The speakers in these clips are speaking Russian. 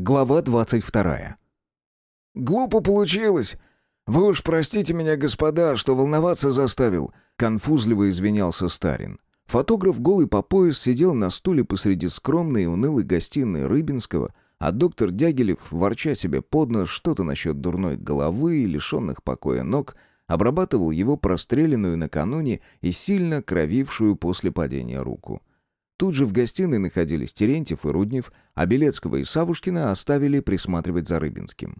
Глава 22. «Глупо получилось. Вы уж простите меня, господа, что волноваться заставил», — конфузливо извинялся Старин. Фотограф голый по пояс сидел на стуле посреди скромной и унылой гостиной Рыбинского, а доктор Дягилев, ворча себе под нос что-то насчет дурной головы и лишенных покоя ног, обрабатывал его простреленную накануне и сильно кровившую после падения руку. Тут же в гостиной находились Терентьев и Руднев, а Белецкого и Савушкина оставили присматривать за Рыбинским.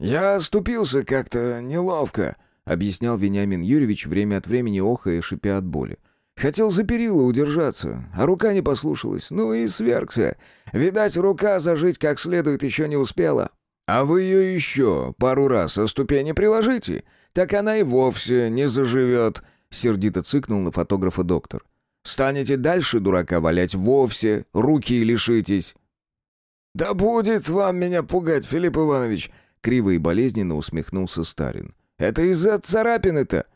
«Я оступился как-то неловко», — объяснял Вениамин Юрьевич время от времени охая и шипя от боли. «Хотел за перила удержаться, а рука не послушалась. Ну и свергся. Видать, рука зажить как следует еще не успела. А вы ее еще пару раз о ступени приложите, так она и вовсе не заживет», — сердито цыкнул на фотографа доктор. Станете дальше дурака валять вовсе, руки лишитесь». «Да будет вам меня пугать, Филипп Иванович!» Криво и болезненно усмехнулся Старин. «Это из-за царапины-то!»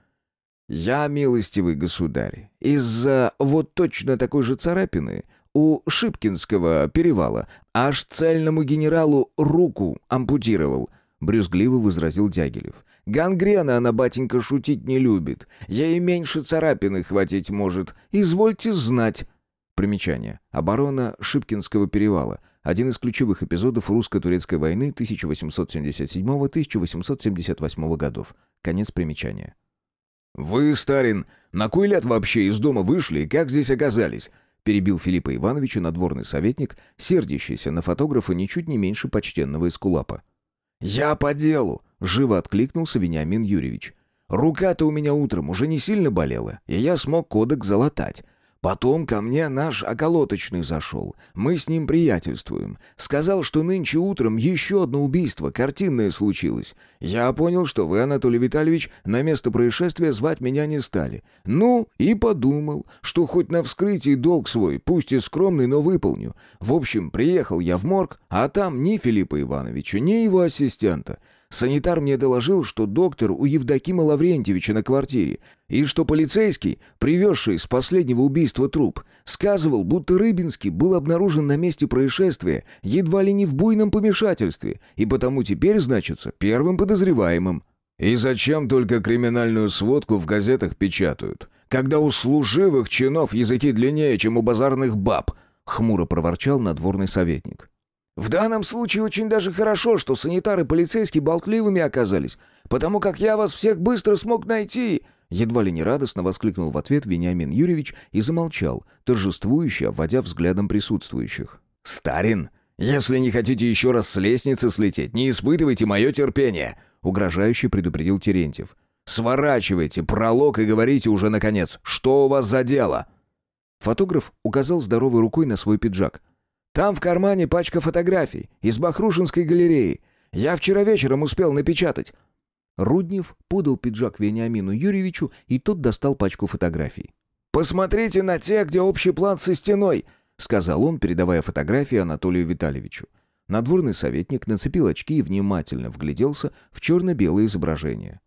«Я, милостивый государь, из-за вот точно такой же царапины у Шипкинского перевала аж цельному генералу руку ампутировал», — брюзгливо возразил Дягилев. Гангрена она, батенька, шутить не любит. Ей меньше царапины хватить может. Извольте знать». Примечание. Оборона Шипкинского перевала. Один из ключевых эпизодов русско-турецкой войны 1877-1878 годов. Конец примечания. «Вы, Старин, на кой ляд вообще из дома вышли и как здесь оказались?» перебил Филиппа Ивановича надворный советник, сердящийся на фотографа ничуть не меньше почтенного эскулапа. «Я по делу!» — живо откликнулся Вениамин Юрьевич. «Рука-то у меня утром уже не сильно болела, и я смог кодек залатать. Потом ко мне наш околоточный зашел. Мы с ним приятельствуем. Сказал, что нынче утром еще одно убийство, картинное случилось. Я понял, что вы, Анатолий Витальевич, на место происшествия звать меня не стали. Ну, и подумал, что хоть на вскрытии долг свой, пусть и скромный, но выполню. В общем, приехал я в морг, а там ни Филиппа Ивановича, ни его ассистента. Санитар мне доложил, что доктор у Евдокима Лаврентьевича на квартире, и что полицейский, привезший с последнего убийства труп, сказывал, будто Рыбинский был обнаружен на месте происшествия едва ли не в буйном помешательстве, и потому теперь значится первым подозреваемым. «И зачем только криминальную сводку в газетах печатают, когда у служивых чинов языки длиннее, чем у базарных баб?» — хмуро проворчал надворный советник. В данном случае очень даже хорошо, что санитары и полицейские болтливыми оказались, потому как я вас всех быстро смог найти!» Едва ли не радостно воскликнул в ответ Вениамин Юрьевич и замолчал, торжествующе обводя взглядом присутствующих. «Старин, если не хотите еще раз с лестницы слететь, не испытывайте мое терпение!» угрожающе предупредил Терентьев. «Сворачивайте пролог и говорите уже, наконец, что у вас за дело?» Фотограф указал здоровой рукой на свой пиджак – там в кармане пачка фотографий из Бахрушинской галереи. Я вчера вечером успел напечатать». Руднев подал пиджак Вениамину Юрьевичу, и тот достал пачку фотографий. «Посмотрите на те, где общий план со стеной», — сказал он, передавая фотографии Анатолию Витальевичу. Надворный советник нацепил очки и внимательно вгляделся в черно-белое изображение.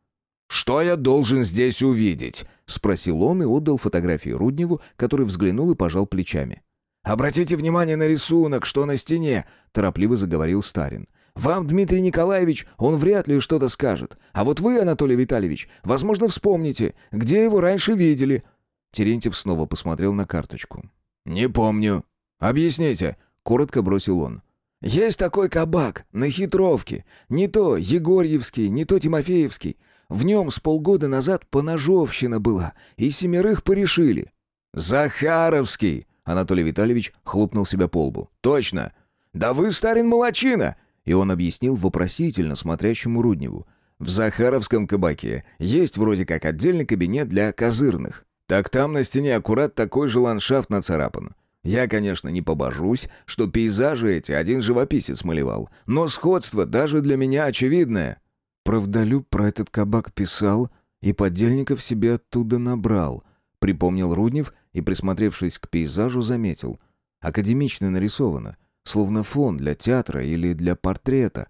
«Что я должен здесь увидеть?» — спросил он и отдал фотографии Рудневу, который взглянул и пожал плечами. «Обратите внимание на рисунок, что на стене», — торопливо заговорил Старин. «Вам, Дмитрий Николаевич, он вряд ли что-то скажет. А вот вы, Анатолий Витальевич, возможно, вспомните, где его раньше видели». Терентьев снова посмотрел на карточку. «Не помню. Объясните», — коротко бросил он. «Есть такой кабак на Хитровке. Не то Егорьевский, не то Тимофеевский. В нем с полгода назад поножовщина была, и семерых порешили». «Захаровский!» Анатолий Витальевич хлопнул себя по лбу. «Точно! Да вы, старин молочина!» И он объяснил вопросительно смотрящему Рудневу. «В Захаровском кабаке есть вроде как отдельный кабинет для козырных. Так там на стене аккурат такой же ландшафт нацарапан. Я, конечно, не побожусь, что пейзажи эти один живописец малевал, но сходство даже для меня очевидное». Правдолюб про этот кабак писал и подельников себе оттуда набрал, припомнил Руднев и, присмотревшись к пейзажу, заметил. Академично нарисовано, словно фон для театра или для портрета.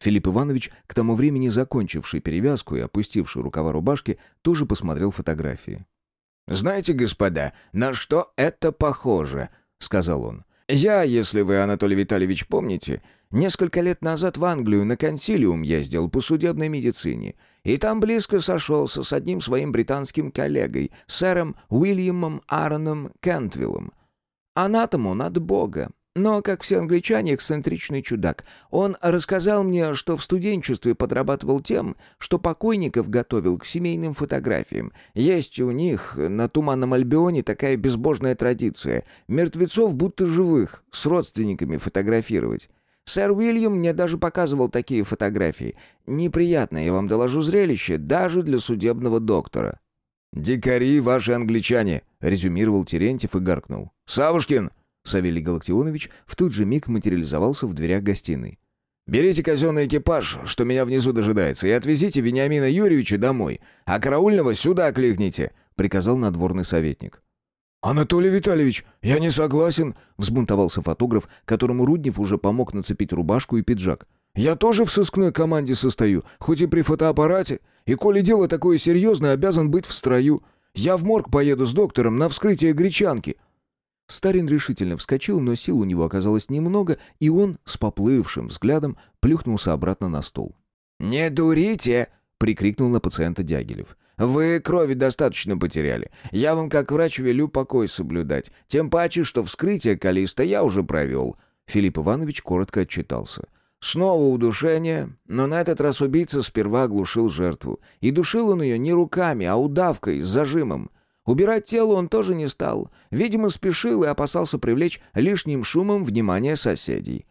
Филипп Иванович, к тому времени закончивший перевязку и опустивший рукава рубашки, тоже посмотрел фотографии. «Знаете, господа, на что это похоже?» — сказал он. Я, если вы, Анатолий Витальевич, помните, несколько лет назад в Англию на консилиум ездил по судебной медицине, и там близко сошелся с одним своим британским коллегой, сэром Уильямом Аароном Кентвиллом. Анатом он от бога, но, как все англичане, эксцентричный чудак. Он рассказал мне, что в студенчестве подрабатывал тем, что покойников готовил к семейным фотографиям. Есть у них на Туманном Альбионе такая безбожная традиция. Мертвецов будто живых, с родственниками фотографировать. Сэр Уильям мне даже показывал такие фотографии. Неприятное, я вам доложу, зрелище, даже для судебного доктора. «Дикари ваши англичане», — резюмировал Терентьев и гаркнул. «Савушкин, Савелий Галактионович в тот же миг материализовался в дверях гостиной. «Берите казенный экипаж, что меня внизу дожидается, и отвезите Вениамина Юрьевича домой, а караульного сюда кликните», — приказал надворный советник. «Анатолий Витальевич, я не согласен», — взбунтовался фотограф, которому Руднев уже помог нацепить рубашку и пиджак. «Я тоже в сыскной команде состою, хоть и при фотоаппарате, и коли дело такое серьезное, обязан быть в строю. Я в морг поеду с доктором на вскрытие гречанки». Старин решительно вскочил, но сил у него оказалось немного, и он с поплывшим взглядом плюхнулся обратно на стол. «Не дурите!» — прикрикнул на пациента Дягилев. «Вы крови достаточно потеряли. Я вам, как врач, велю покой соблюдать. Тем паче, что вскрытие калиста я уже провел». Филипп Иванович коротко отчитался. Снова удушение, но на этот раз убийца сперва оглушил жертву. И душил он ее не руками, а удавкой с зажимом. Убирать тело он тоже не стал. Видимо, спешил и опасался привлечь лишним шумом внимание соседей.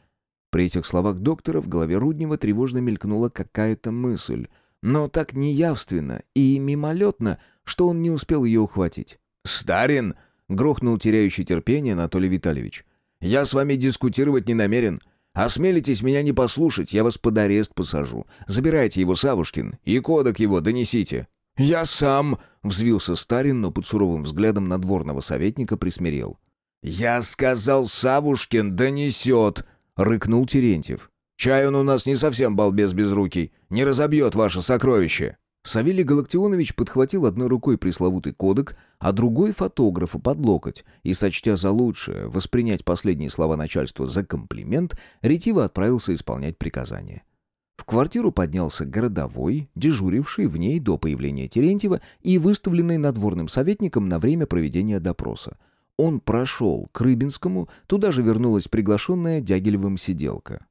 При этих словах доктора в голове Руднева тревожно мелькнула какая-то мысль, но так неявственно и мимолетно, что он не успел ее ухватить. «Старин!» — грохнул теряющий терпение Анатолий Витальевич. «Я с вами дискутировать не намерен. Осмелитесь меня не послушать, я вас под арест посажу. Забирайте его, Савушкин, и кодек его донесите». «Я сам!» — взвился Старин, но под суровым взглядом надворного советника присмирел. «Я сказал, Савушкин донесет!» — рыкнул Терентьев. «Чай он у нас не совсем балбес безрукий, не разобьет ваше сокровище!» Савелий Галактионович подхватил одной рукой пресловутый кодек, а другой фотографа под локоть и, сочтя за лучшее воспринять последние слова начальства за комплимент, ретиво отправился исполнять приказание. В квартиру поднялся городовой, дежуривший в ней до появления Терентьева и выставленный надворным советником на время проведения допроса. Он прошел к Рыбинскому, туда же вернулась приглашенная Дягилевым сиделка.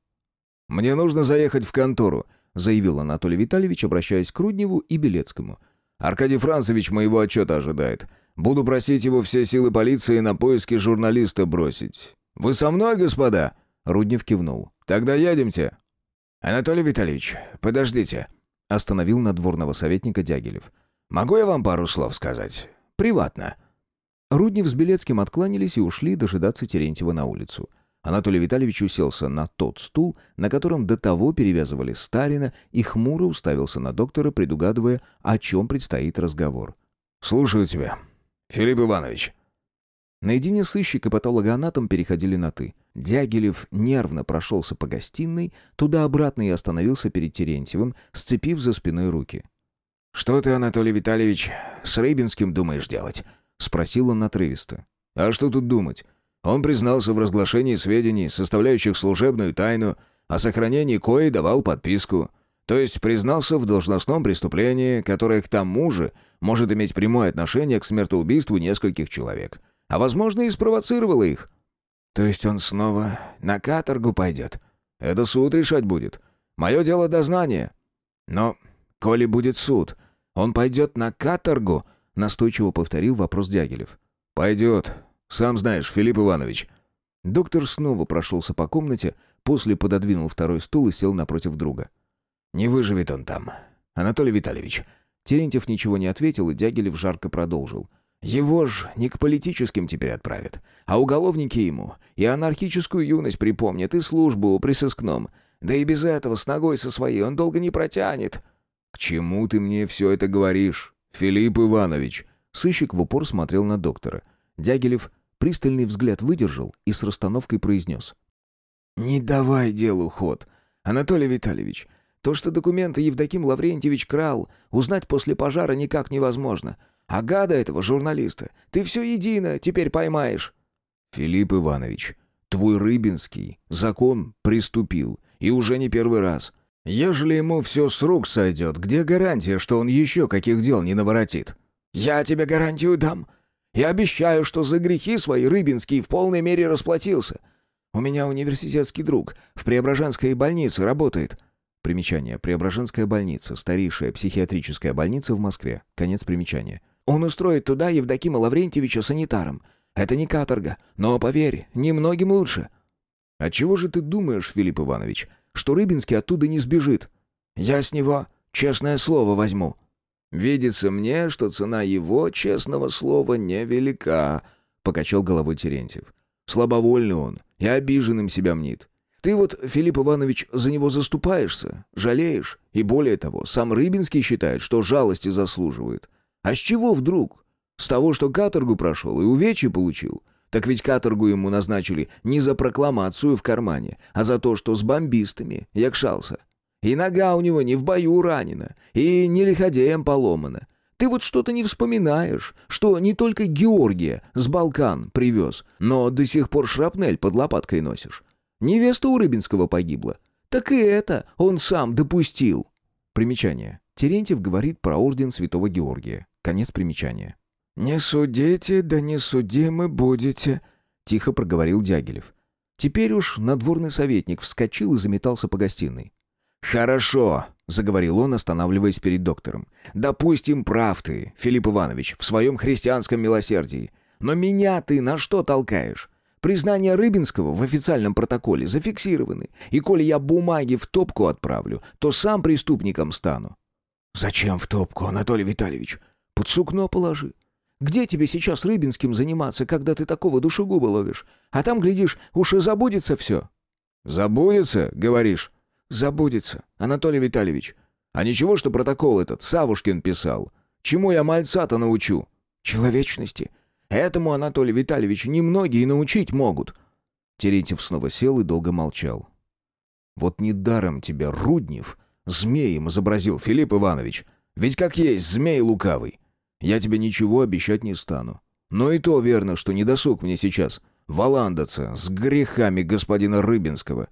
«Мне нужно заехать в контору», — заявил Анатолий Витальевич, обращаясь к Рудневу и Белецкому. «Аркадий Францевич моего отчета ожидает. Буду просить его все силы полиции на поиски журналиста бросить. Вы со мной, господа?» Руднев кивнул. «Тогда едемте». «Анатолий Витальевич, подождите», — остановил надворного советника Дягилев. «Могу я вам пару слов сказать? Приватно». Руднев с Белецким откланялись и ушли дожидаться Терентьева на улицу. Анатолий Витальевич уселся на тот стул, на котором до того перевязывали Старина, и хмуро уставился на доктора, предугадывая, о чем предстоит разговор. «Слушаю тебя, Филипп Иванович». Наедине сыщик и патологоанатом переходили на «ты». Дягилев нервно прошелся по гостиной, туда-обратно и остановился перед Терентьевым, сцепив за спиной руки. «Что ты, Анатолий Витальевич, с Рыбинским думаешь делать?» — спросил он отрывисто. «А что тут думать? Он признался в разглашении сведений, составляющих служебную тайну, о сохранении кои давал подписку. То есть признался в должностном преступлении, которое к тому же может иметь прямое отношение к смертоубийству нескольких человек. А возможно и спровоцировало их. То есть он снова на каторгу пойдет? Это суд решать будет. Мое дело дознание. Но, коли будет суд, он пойдет на каторгу? Настойчиво повторил вопрос Дягилев. Пойдет. Сам знаешь, Филипп Иванович. Доктор снова прошелся по комнате, после пододвинул второй стул и сел напротив друга. «Не выживет он там. Анатолий Витальевич». Терентьев ничего не ответил, и Дягилев жарко продолжил. Его ж не к политическим теперь отправят, а уголовники ему и анархическую юность припомнят, и службу при сыскном. Да и без этого с ногой со своей он долго не протянет». «К чему ты мне все это говоришь, Филипп Иванович?» Сыщик в упор смотрел на доктора. Дягилев пристальный взгляд выдержал и с расстановкой произнес. «Не давай делу ход, Анатолий Витальевич. То, что документы Евдоким Лаврентьевич крал, узнать после пожара никак невозможно. А гада этого журналиста ты все едино теперь поймаешь». «Филипп Иванович, Твой Рыбинский закон приступил, и уже не первый раз. Ежели ему все с рук сойдет, где гарантия, что он еще каких дел не наворотит?» «Я тебе гарантию дам. Я обещаю, что за грехи свои Рыбинский в полной мере расплатился. У меня университетский друг в Преображенской больнице работает». Примечание. Преображенская больница. Старейшая психиатрическая больница в Москве. Конец примечания. «Он устроит туда Евдокима Лаврентьевича санитаром. Это не каторга, но, поверь, немногим лучше». «А чего же ты думаешь, Филипп Иванович, что Рыбинский оттуда не сбежит?» «Я с него честное слово возьму». «Видится мне, что цена его честного слова невелика», — покачал головой Терентьев. «Слабовольный он и обиженным себя мнит. Ты вот, Филипп Иванович, за него заступаешься, жалеешь, и более того, сам Рыбинский считает, что жалости заслуживает. А с чего вдруг? С того, что каторгу прошел и увечья получил? Так ведь каторгу ему назначили не за прокламацию в кармане, а за то, что с бомбистами якшался. И нога у него не в бою ранена, и не лиходеем поломана. Ты вот что-то не вспоминаешь, что не только Георгия с Балкан привез, но до сих пор шрапнель под лопаткой носишь. Невеста у Рыбинского погибла. Так и это он сам допустил. Примечание. Терентьев говорит про орден Святого Георгия. Конец примечания. «Не судите, да не судимы будете», — тихо проговорил Дягилев. Теперь уж надворный советник вскочил и заметался по гостиной. «Хорошо», — заговорил он, останавливаясь перед доктором. «Допустим, прав ты, Филипп Иванович, в своем христианском милосердии. Но меня ты на что толкаешь? Признания Рыбинского в официальном протоколе зафиксированы, и коли я бумаги в топку отправлю, то сам преступником стану». «Зачем в топку, Анатолий Витальевич? Под сукно положи. Где тебе сейчас Рыбинским заниматься, когда ты такого душегуба ловишь? А там, глядишь, уж и забудется все». «Забудется, говоришь?» «Забудется, Анатолий Витальевич». «А ничего, что протокол этот Савушкин писал? Чему я мальца-то научу?» «Человечности. Этому, Анатолий Витальевич, немногие научить могут». Терентьев снова сел и долго молчал. «Вот недаром тебя Руднев змеем изобразил, Филипп Иванович. Ведь как есть змей лукавый. Я тебе ничего обещать не стану. Но и то верно, что не досуг мне сейчас валандаться с грехами господина Рыбинского.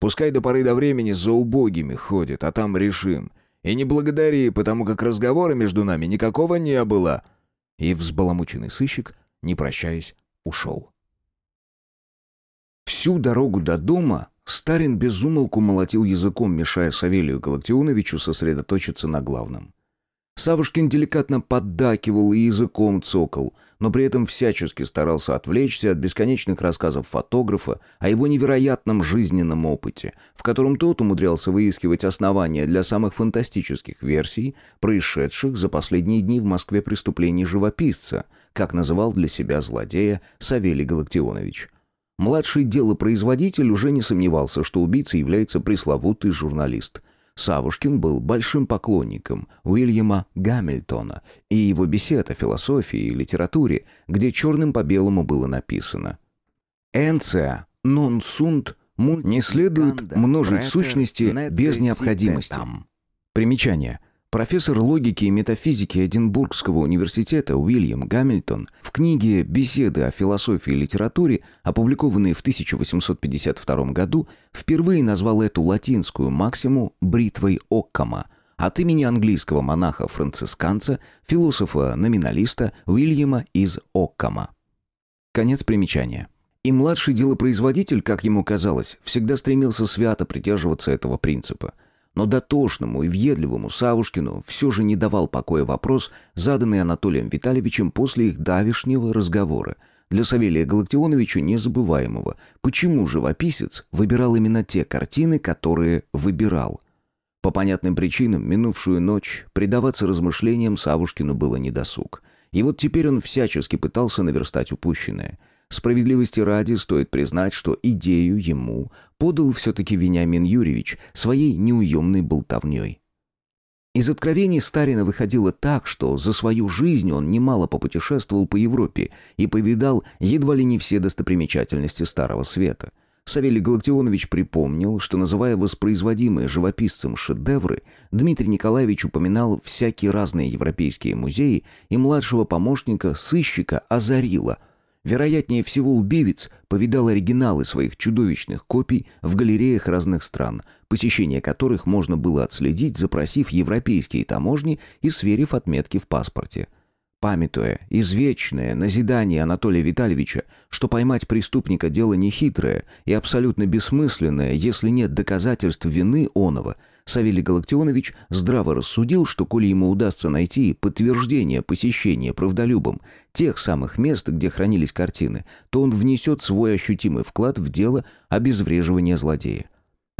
Пускай до поры до времени за убогими ходит, а там решим. И не благодари, потому как разговора между нами никакого не было». И взбаламученный сыщик, не прощаясь, ушел. Всю дорогу до дома Старин безумолку молотил языком, мешая Савелию Галактионовичу сосредоточиться на главном. Савушкин деликатно поддакивал и языком цокал, но при этом всячески старался отвлечься от бесконечных рассказов фотографа о его невероятном жизненном опыте, в котором тот умудрялся выискивать основания для самых фантастических версий, происшедших за последние дни в Москве преступлений живописца, как называл для себя злодея Савелий Галактионович. Младший делопроизводитель уже не сомневался, что убийцей является пресловутый журналист – Савушкин был большим поклонником Уильяма Гамильтона и его бесед о философии и литературе, где черным по белому было написано. «Энция нон сунт не следует множить сущности без необходимости». Примечание – Профессор логики и метафизики Эдинбургского университета Уильям Гамильтон в книге «Беседы о философии и литературе», опубликованной в 1852 году, впервые назвал эту латинскую максиму «бритвой Оккама», от имени английского монаха-францисканца, философа-номиналиста Уильяма из Оккама. Конец примечания. И младший делопроизводитель, как ему казалось, всегда стремился свято придерживаться этого принципа – но дотошному и въедливому Савушкину все же не давал покоя вопрос, заданный Анатолием Витальевичем после их давишнего разговора. Для Савелия Галактионовича незабываемого. Почему живописец выбирал именно те картины, которые выбирал? По понятным причинам, минувшую ночь предаваться размышлениям Савушкину было недосуг. И вот теперь он всячески пытался наверстать упущенное – Справедливости ради стоит признать, что идею ему подал все-таки Вениамин Юрьевич своей неуемной болтовней. Из откровений Старина выходило так, что за свою жизнь он немало попутешествовал по Европе и повидал едва ли не все достопримечательности Старого Света. Савелий Галактионович припомнил, что, называя воспроизводимые живописцем шедевры, Дмитрий Николаевич упоминал всякие разные европейские музеи и младшего помощника, сыщика Азарила – Вероятнее всего, убивец повидал оригиналы своих чудовищных копий в галереях разных стран, посещение которых можно было отследить, запросив европейские таможни и сверив отметки в паспорте. Памятуя извечное назидание Анатолия Витальевича, что поймать преступника дело нехитрое и абсолютно бессмысленное, если нет доказательств вины оного – Савелий Галактионович здраво рассудил, что коли ему удастся найти подтверждение посещения правдолюбом тех самых мест, где хранились картины, то он внесет свой ощутимый вклад в дело обезвреживания злодея.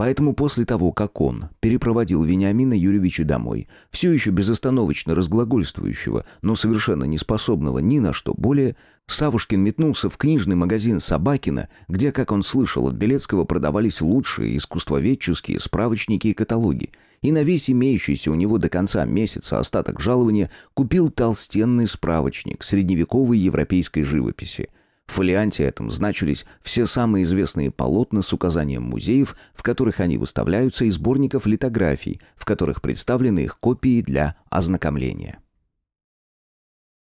Поэтому после того, как он перепроводил Вениамина Юрьевича домой, все еще безостановочно разглагольствующего, но совершенно неспособного ни на что более, Савушкин метнулся в книжный магазин Собакина, где, как он слышал от Белецкого, продавались лучшие искусствоведческие справочники и каталоги, и на весь имеющийся у него до конца месяца остаток жалования купил толстенный справочник средневековой европейской живописи – в фолианте этом значились все самые известные полотна с указанием музеев, в которых они выставляются, и сборников литографий, в которых представлены их копии для ознакомления.